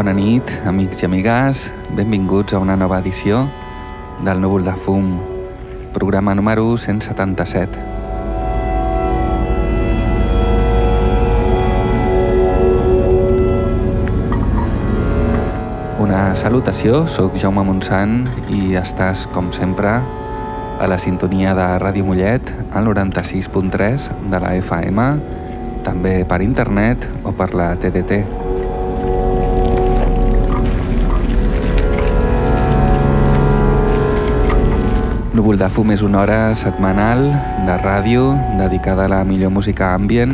Bona nit, amics i amigues. Benvinguts a una nova edició del Núvol de Fum, programa número 177. Una salutació, sóc Jaume Montsant i estàs, com sempre, a la sintonia de Ràdio Mollet al 96.3 de la FM, també per internet o per la TDT. Núvol de fum és una hora setmanal de ràdio dedicada a la millor música ambient,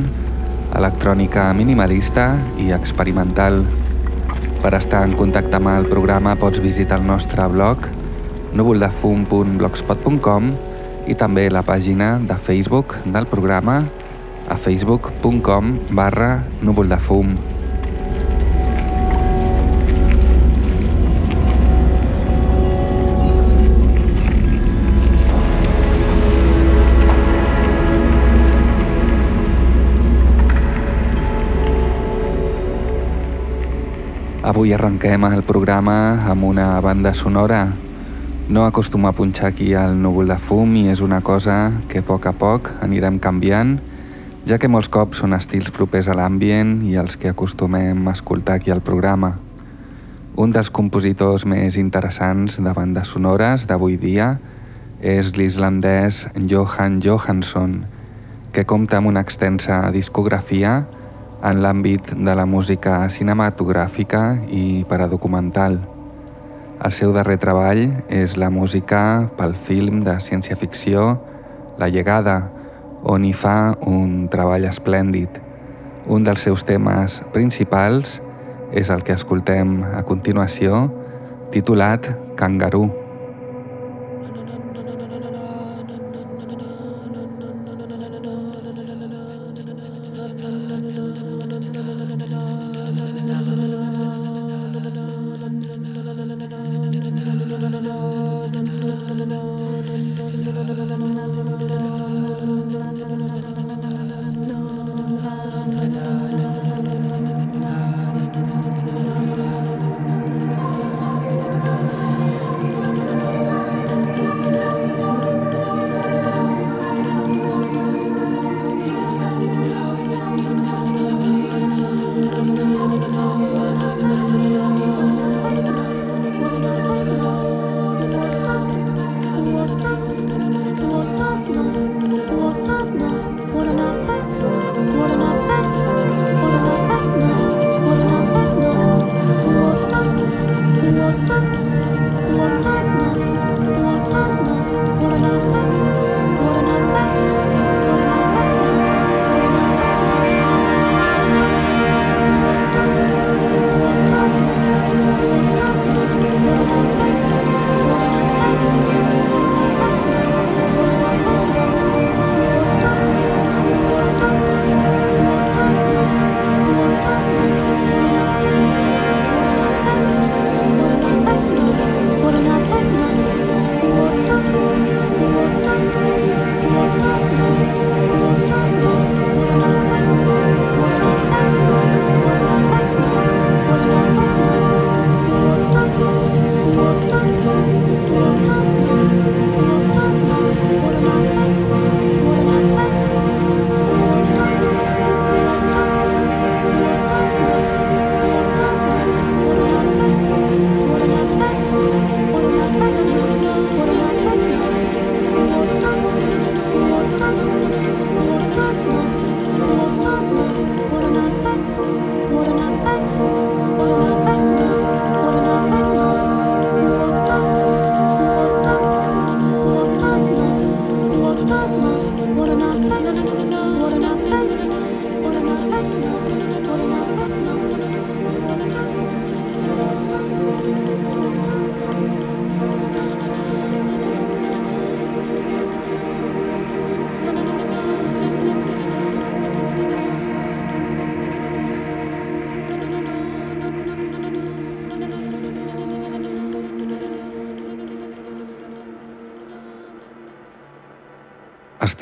electrònica minimalista i experimental. Per estar en contacte amb el programa pots visitar el nostre blog núvoldefum.blogspot.com i també la pàgina de Facebook del programa a facebook.com barra núvoldefum.com Avui arrenquem el programa amb una banda sonora. No acostumo a punxar aquí al núvol de fum i és una cosa que a poc a poc anirem canviant, ja que molts cops són estils propers a l'ambient i els que acostumem a escoltar aquí al programa. Un dels compositors més interessants de bandes sonores d'avui dia és l'islandès Johan Johansson, que compta amb una extensa discografia en l'àmbit de la música cinematogràfica i per a documental. El seu darrer treball és la música pel film de ciència-ficció La Llegada, on hi fa un treball esplèndid. Un dels seus temes principals és el que escoltem a continuació, titulat Kangaroo.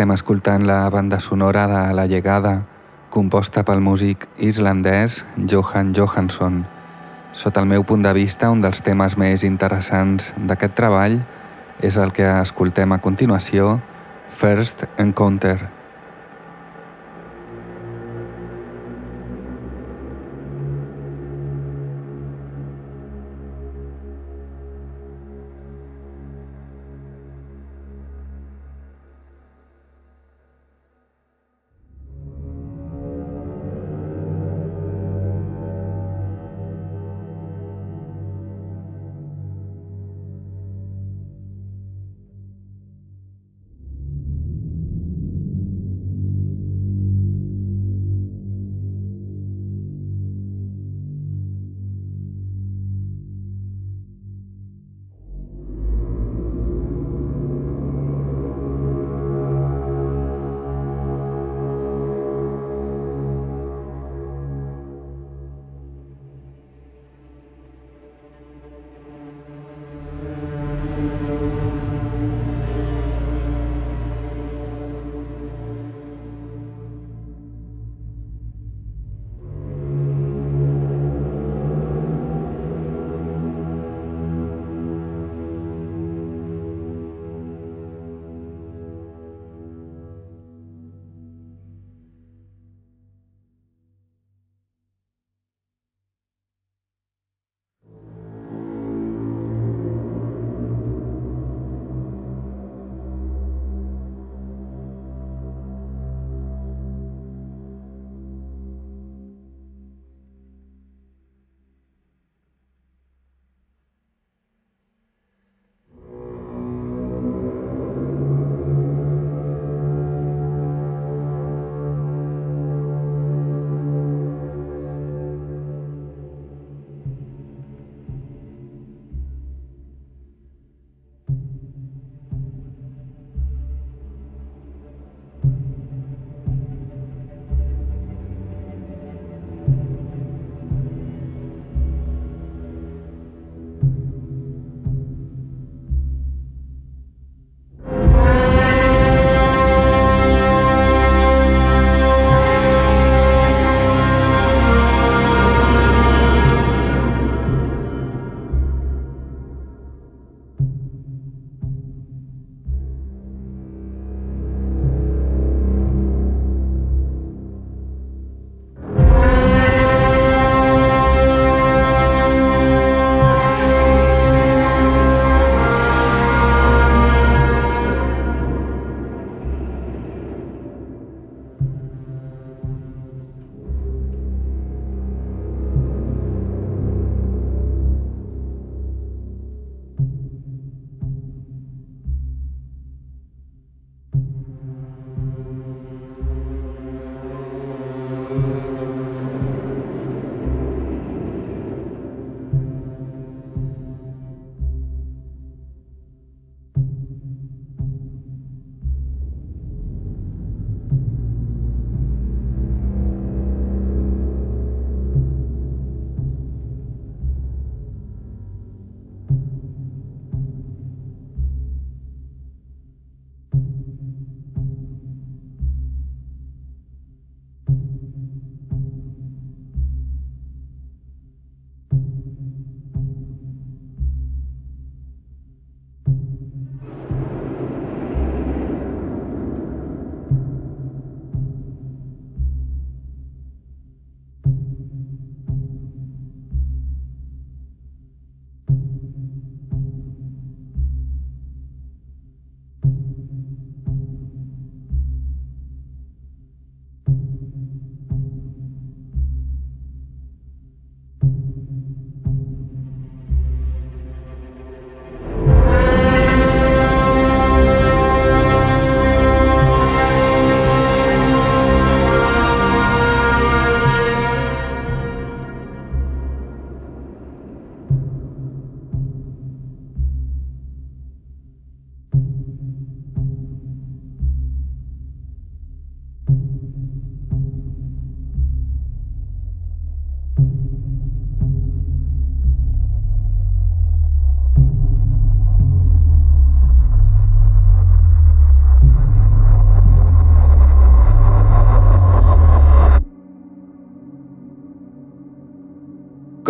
Estem escoltant la banda sonora de La Llegada, composta pel músic islandès Johan Johansson. Sota el meu punt de vista, un dels temes més interessants d'aquest treball és el que escoltem a continuació, First Encounter.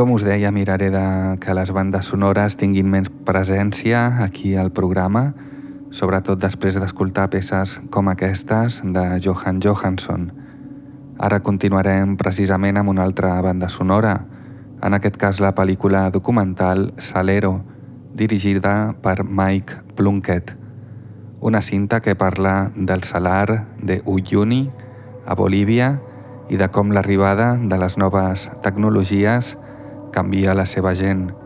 Com us deia, miraré de que les bandes sonores tinguin més presència aquí al programa, sobretot després d'escoltar peces com aquestes de Johan Johansson. Ara continuarem precisament amb una altra banda sonora, en aquest cas la pel·lícula documental Salero, dirigida per Mike Plunkett, una cinta que parla del salar de Uyuni a Bolívia i de com l'arribada de les noves tecnologies canvia la seva gent.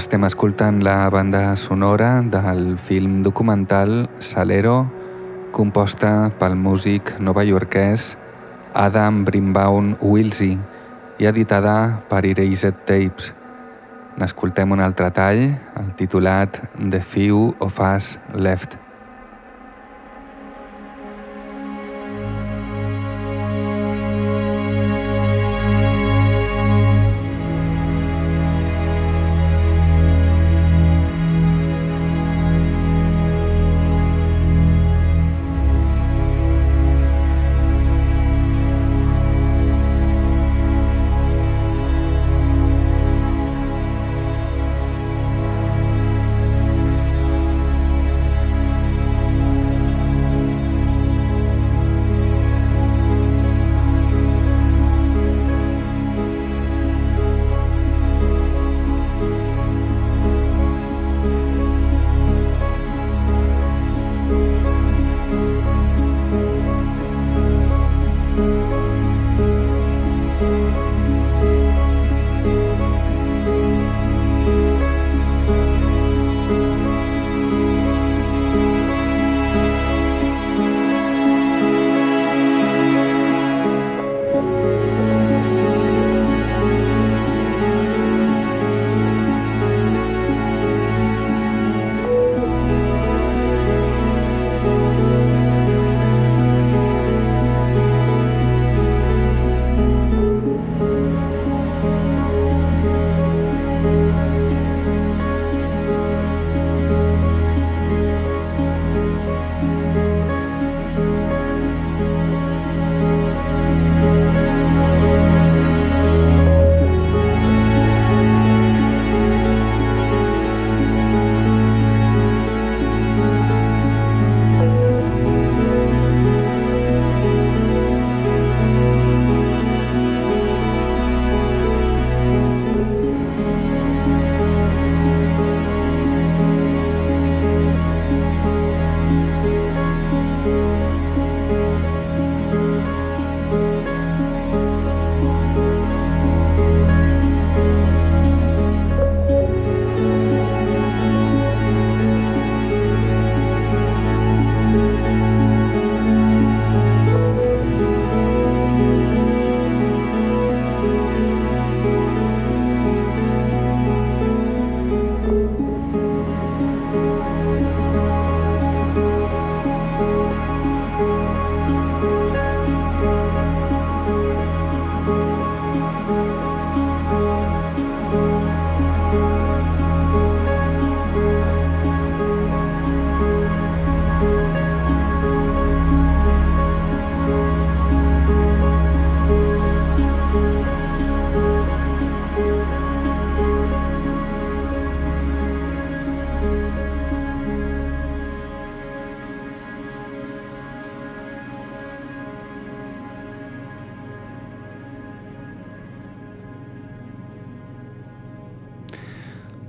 Estem escoltant la banda sonora del film documental Salero, composta pel músic novaiorquès Adam Brimbaum Wilsey i editada per Erased Tapes. N'escoltem un altre tall, el titulat The Few of Us Left.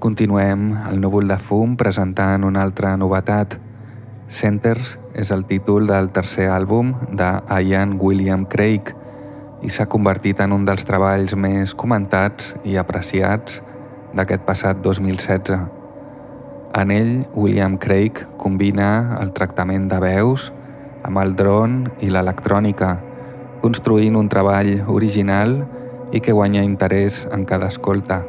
Continuem el núvol de fum presentant una altra novetat. Centers és el títol del tercer àlbum de Ian William Craig i s'ha convertit en un dels treballs més comentats i apreciats d'aquest passat 2016. En ell, William Craig combina el tractament de veus amb el dron i l'electrònica, construint un treball original i que guanya interès en cada escolta.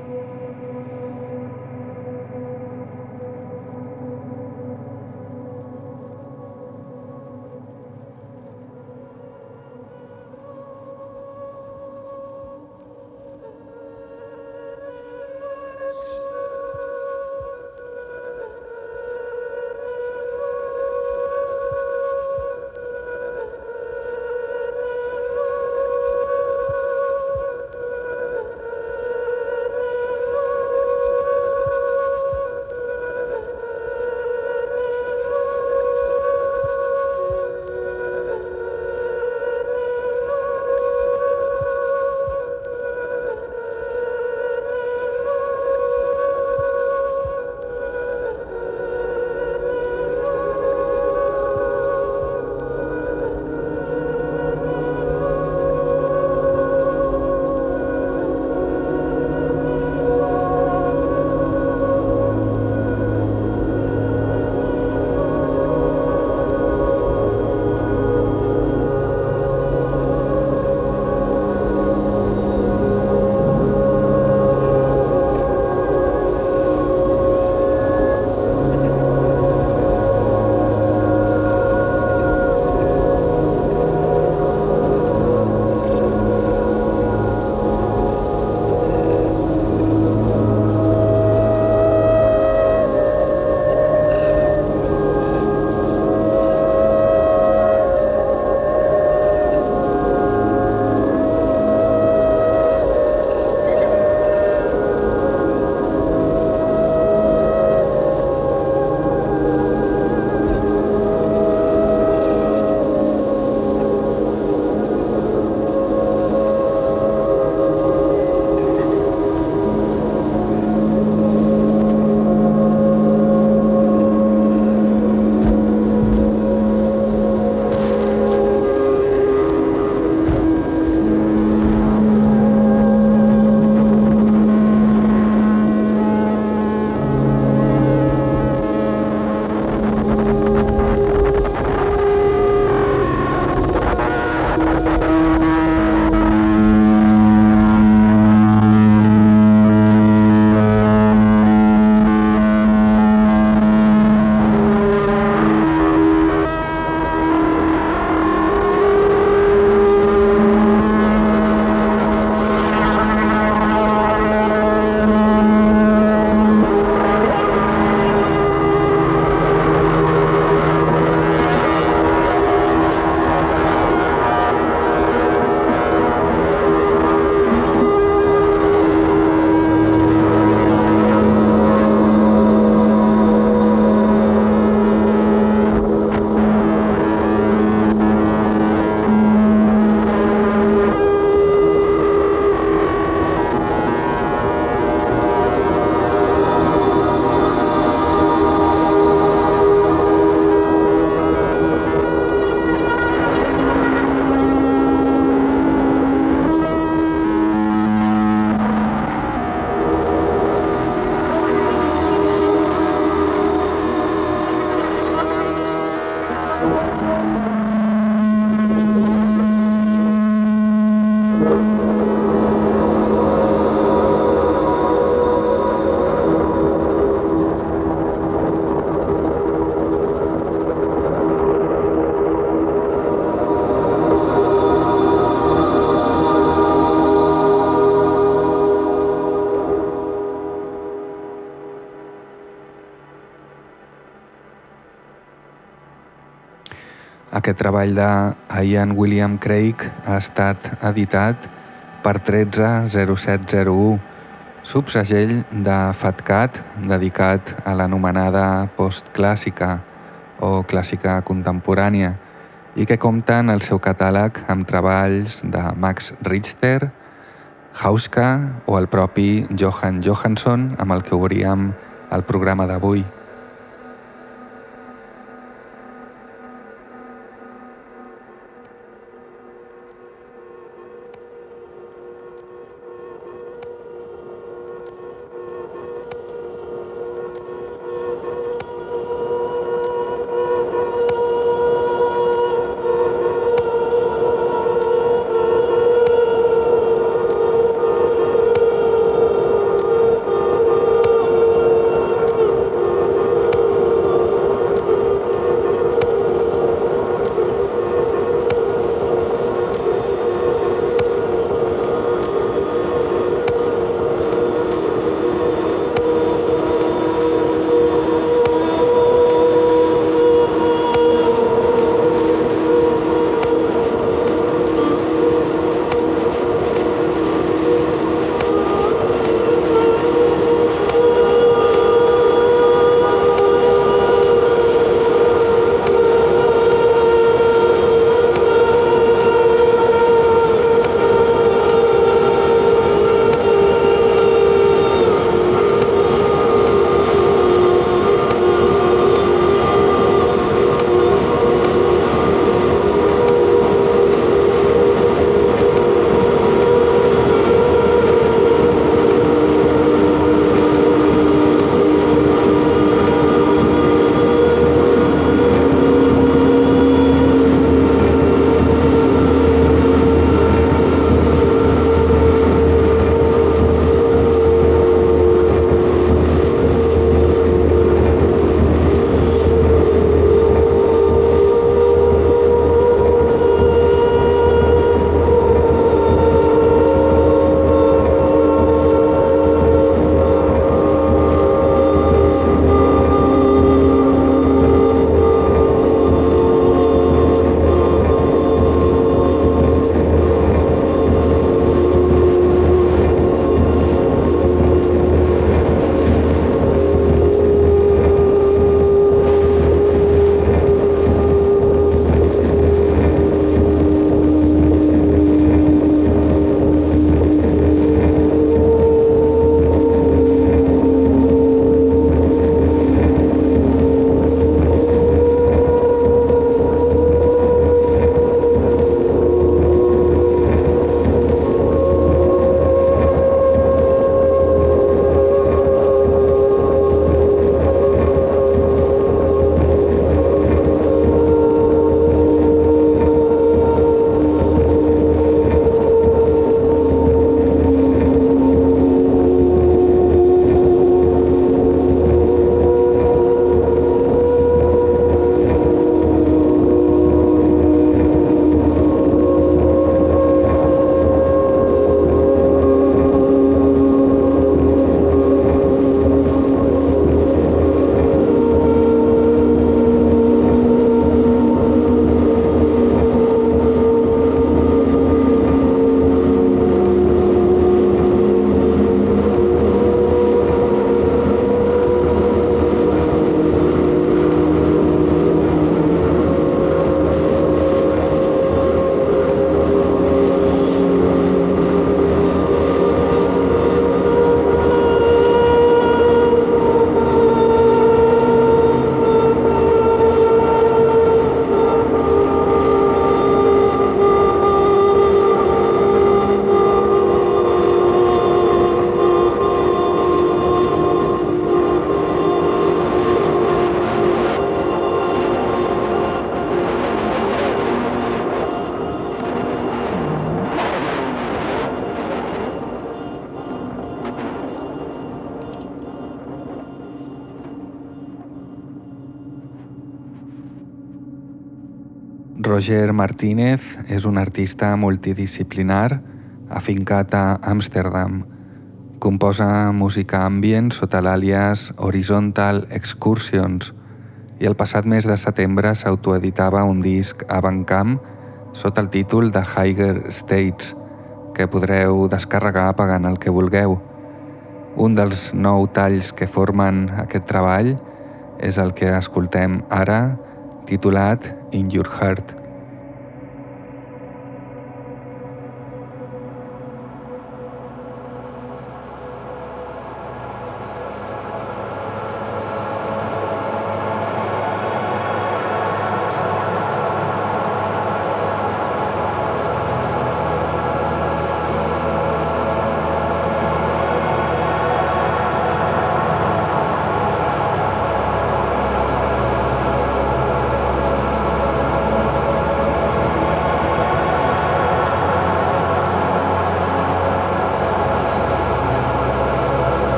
Aquest treball de Ian William Craig ha estat editat per 130701, subsegell de FATCAT dedicat a l'anomenada postclàssica o clàssica contemporània i que compta en el seu catàleg amb treballs de Max Richter, Hauska o el propi Johan Johansson amb el que obríem el programa d'avui. Roger Martínez és un artista multidisciplinar afincat a Amsterdam. Composa música ambient sota l'àlies Horizontal Excursions i el passat mes de setembre s'autoeditava un disc a Bandcamp sota el títol de Higher States, que podreu descarregar pagant el que vulgueu. Un dels nou talls que formen aquest treball és el que escoltem ara, titulat In Your Heart.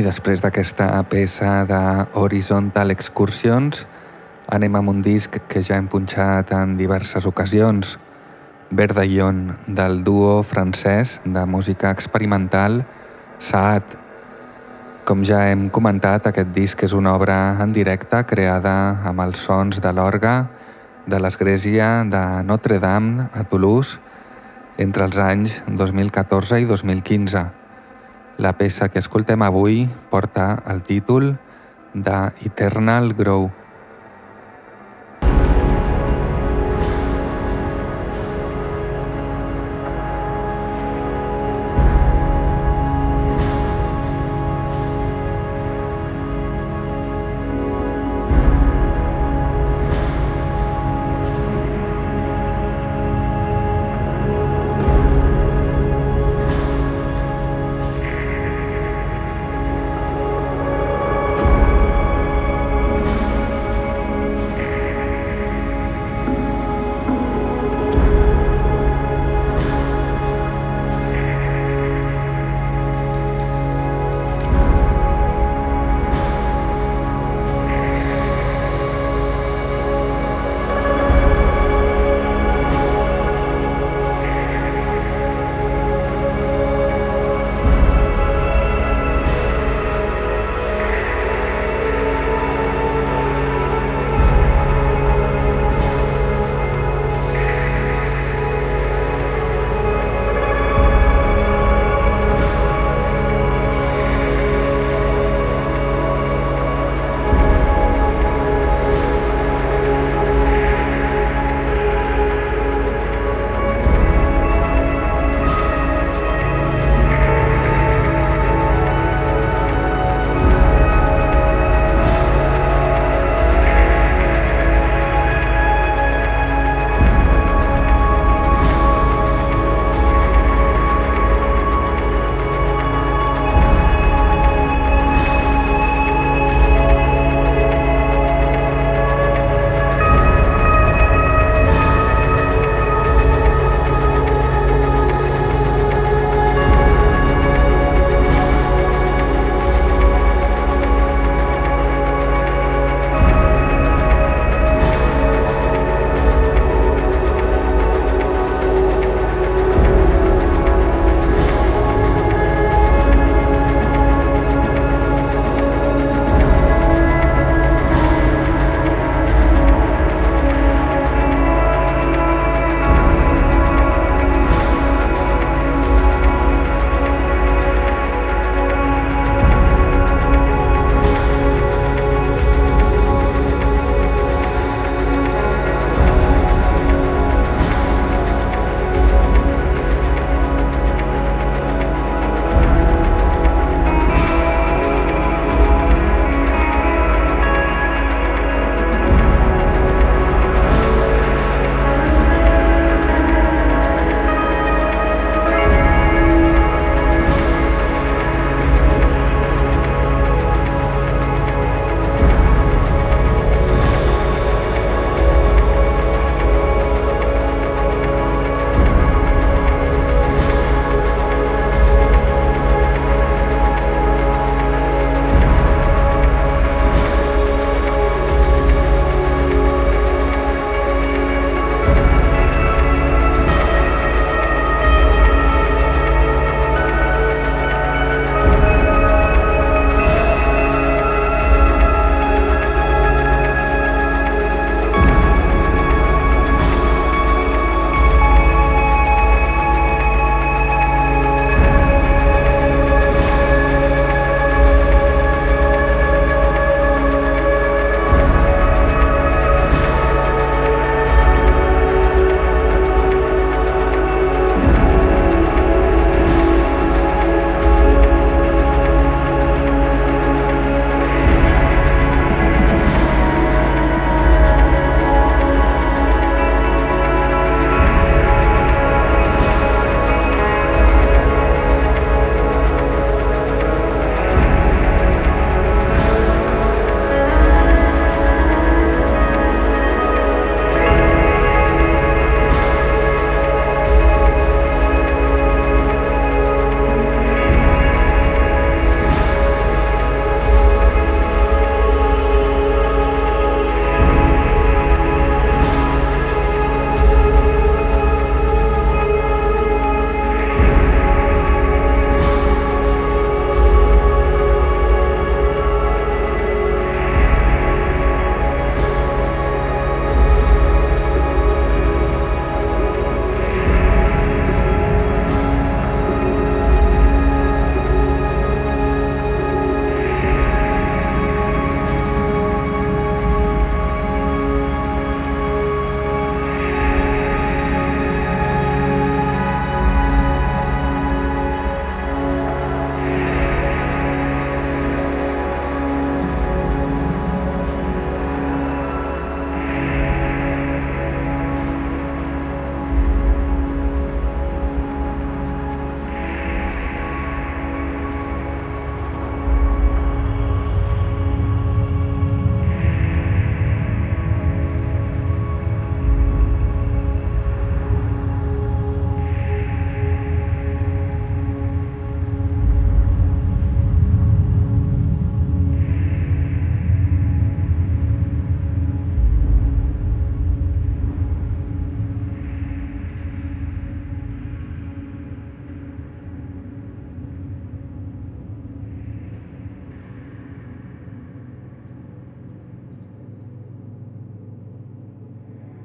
I després d'aquesta peça de Horizontal Excursions anem amb un disc que ja hem punxat en diverses ocasions, Verdaillon, del duo francès de música experimental Saat. Com ja hem comentat, aquest disc és una obra en directe creada amb els sons de l'orga de l'església de Notre-Dame a Toulouse entre els anys 2014 i 2015. La peça que escoltem avui porta el títol de Eternal Grow.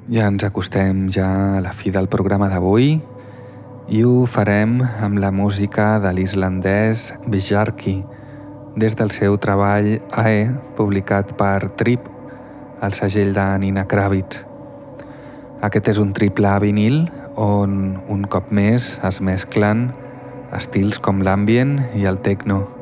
Ja ens acostem ja a la fi del programa d'avui i ho farem amb la música de l'islandès Bijarki des del seu treball AE publicat per Trip, el segell de Nina Kravitz. Aquest és un triple vinil on un cop més es mesclen estils com l'ambient i el techno.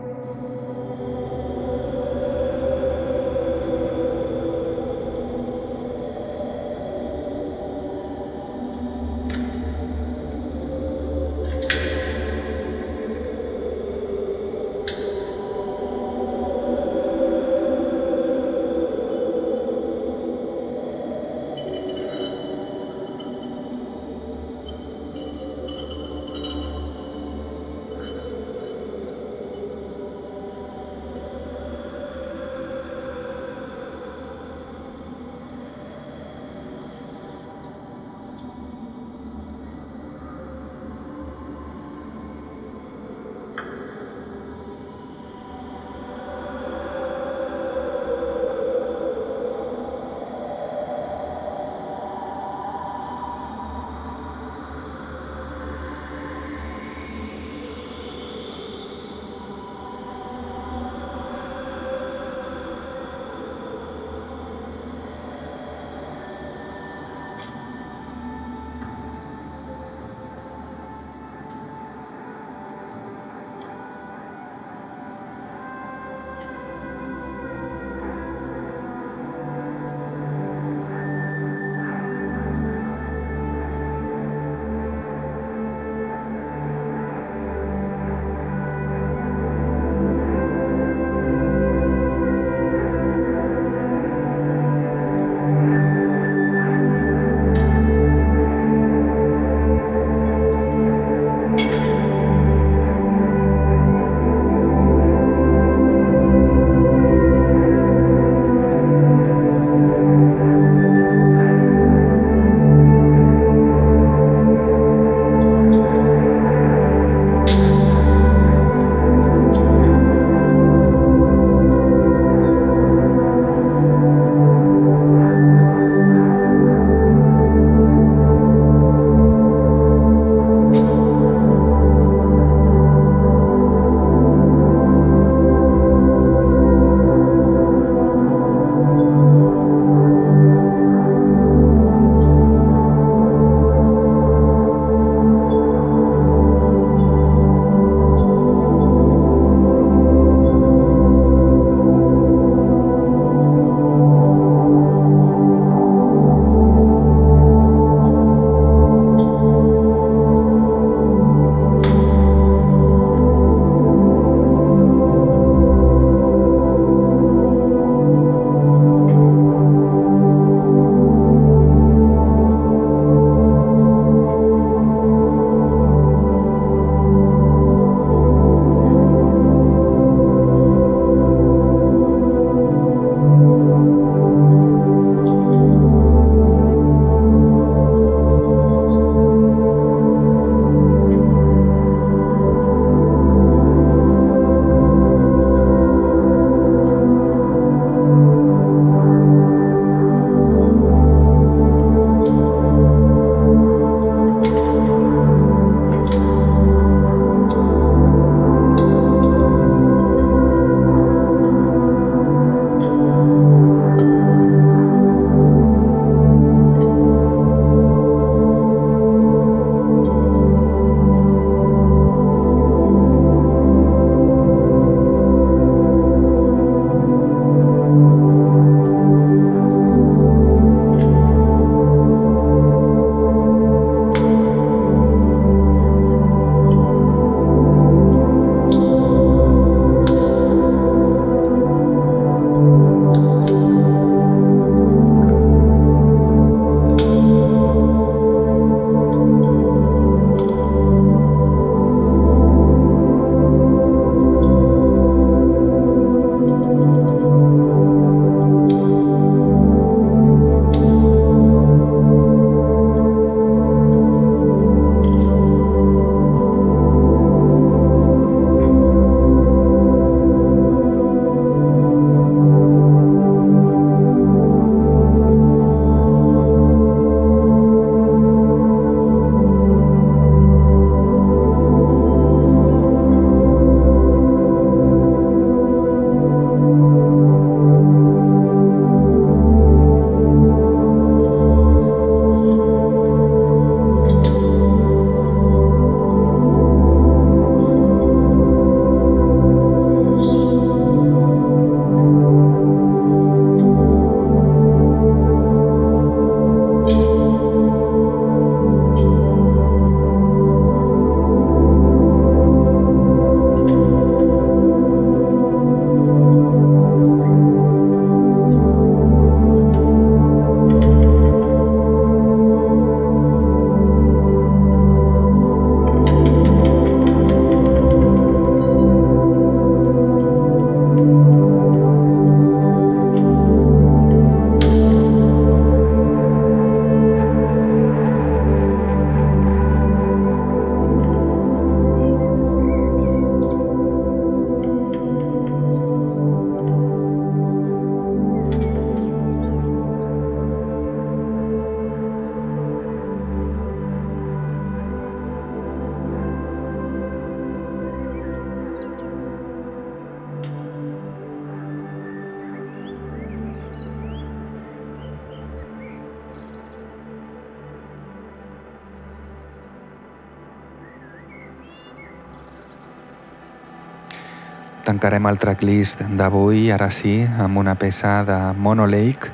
Tancarem el tracklist d'avui, ara sí, amb una peça de Mono Lake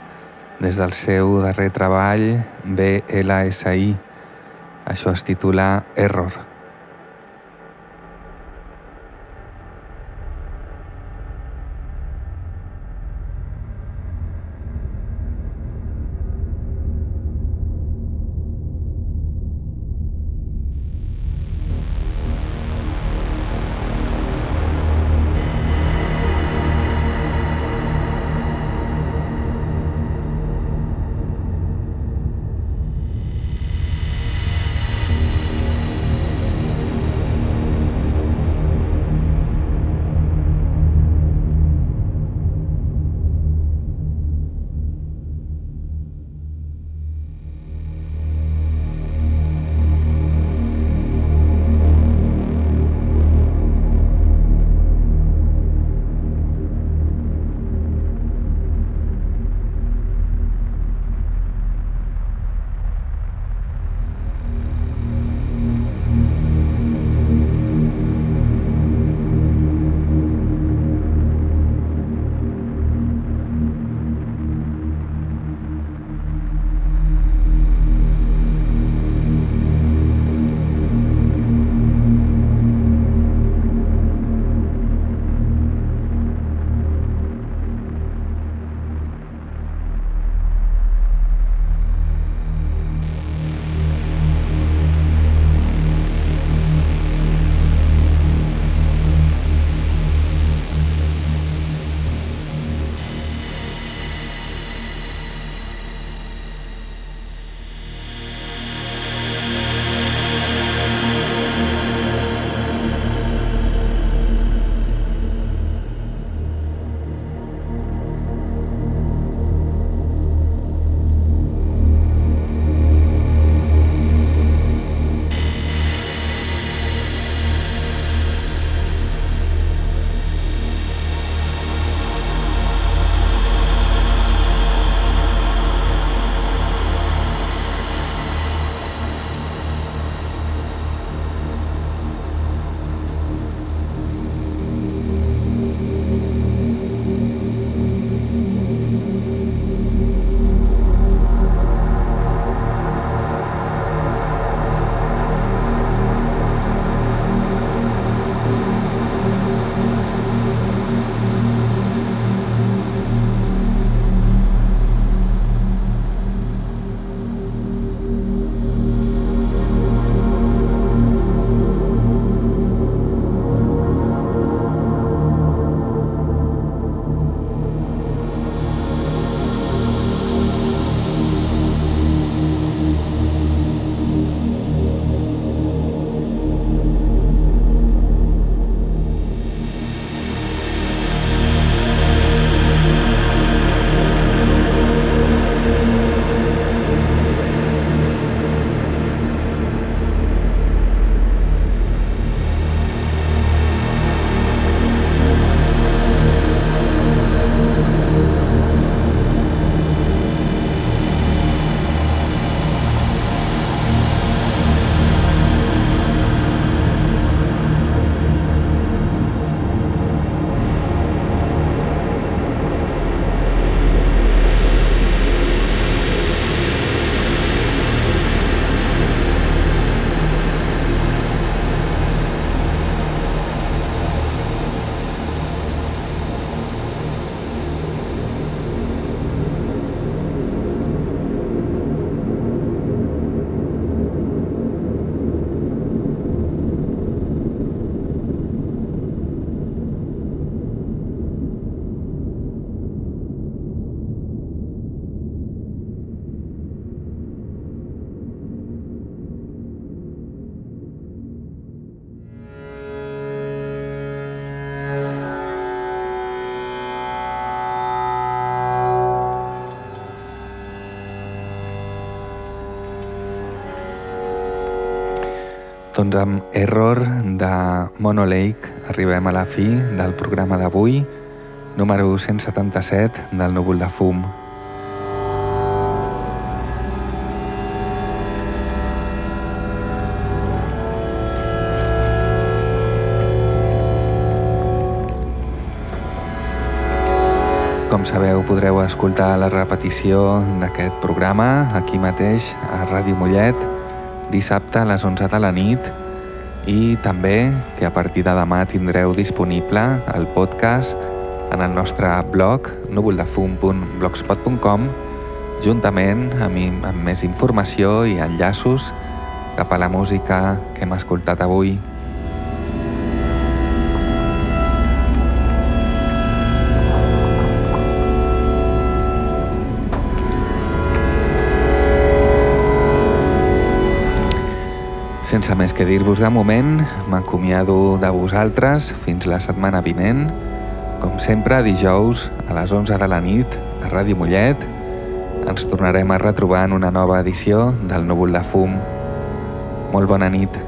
des del seu darrer treball BLSI. Això es titula Error. Doncs amb Error de Mono Lake arribem a la fi del programa d'avui, número 177 del núvol de fum. Com sabeu, podreu escoltar la repetició d'aquest programa aquí mateix a Ràdio Mollet dissabte a les 11 de la nit i també que a partir de demà tindreu disponible el podcast en el nostre blog núvoldefum.blogspot.com juntament amb, amb més informació i enllaços cap a la música que hem escoltat avui. Sense més que dir-vos de moment, m'acomiado de vosaltres fins la setmana vinent. Com sempre, dijous a les 11 de la nit a Ràdio Mollet ens tornarem a retrobar en una nova edició del Núvol de Fum. Molt bona nit.